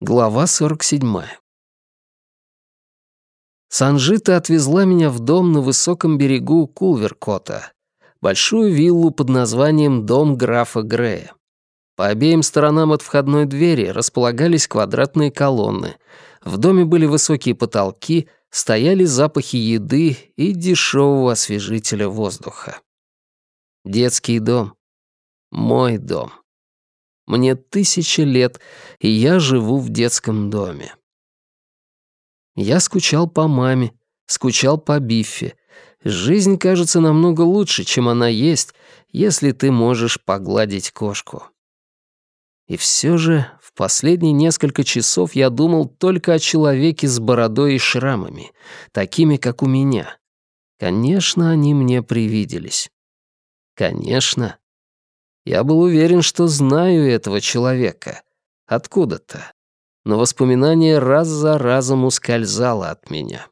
Глава 47. Санжита отвезла меня в дом на высоком берегу Кулверкота, большую виллу под названием «Дом графа Грея». По обеим сторонам от входной двери располагались квадратные колонны. В доме были высокие потолки, стояли запахи еды и дешевого освежителя воздуха. Детский дом. Мой дом. Мне тысяча лет, и я живу в детском доме. Я скучал по маме, скучал по Биффе. Жизнь кажется намного лучше, чем она есть, если ты можешь погладить кошку. И все же в последние несколько часов я думал только о человеке с бородой и шрамами, такими, как у меня. Конечно, они мне привиделись. Конечно, я был уверен, что знаю этого человека. Откуда-то. Но воспоминание раз за разом ускользало от меня.